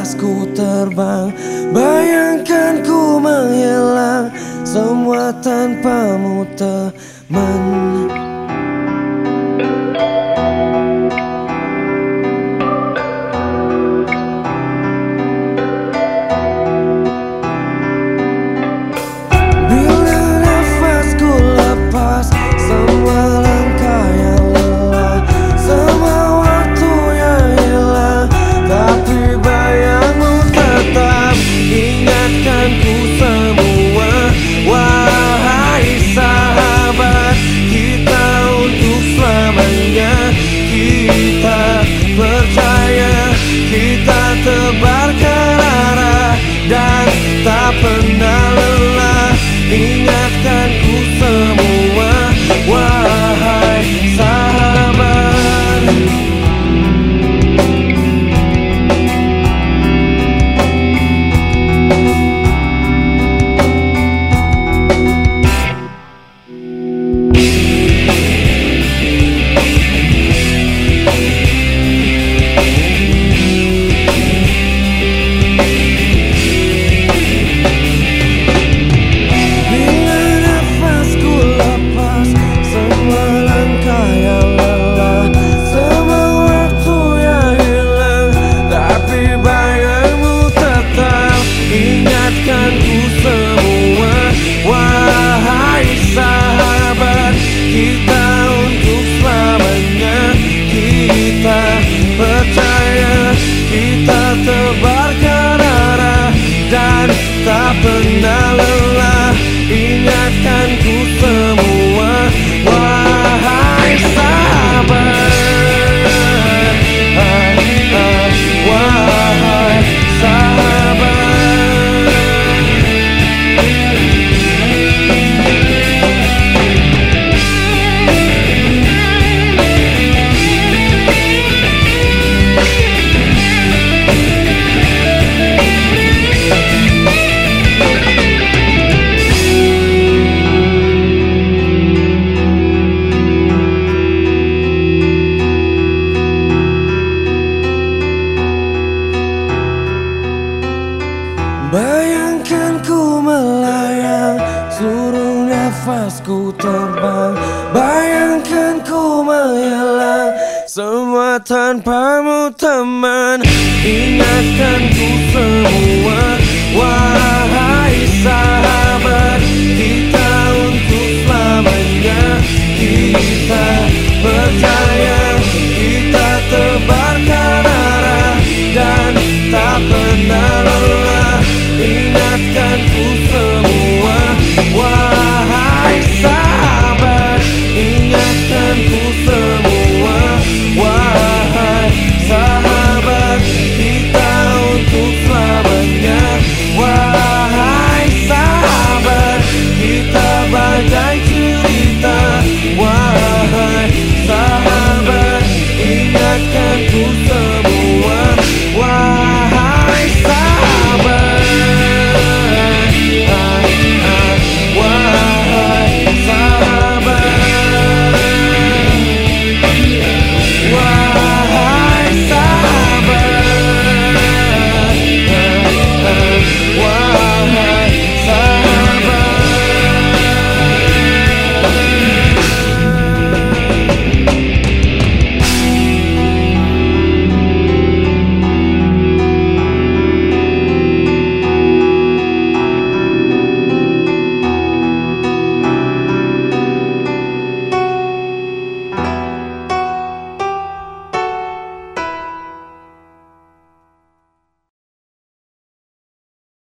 nafasku terbang. Bayangkan ku menghilang Semua tanpamu teman Bayangkan nafasku terbang. Bayangkan ku menghilang Semua tanpamu teman. Ingatkan ku semua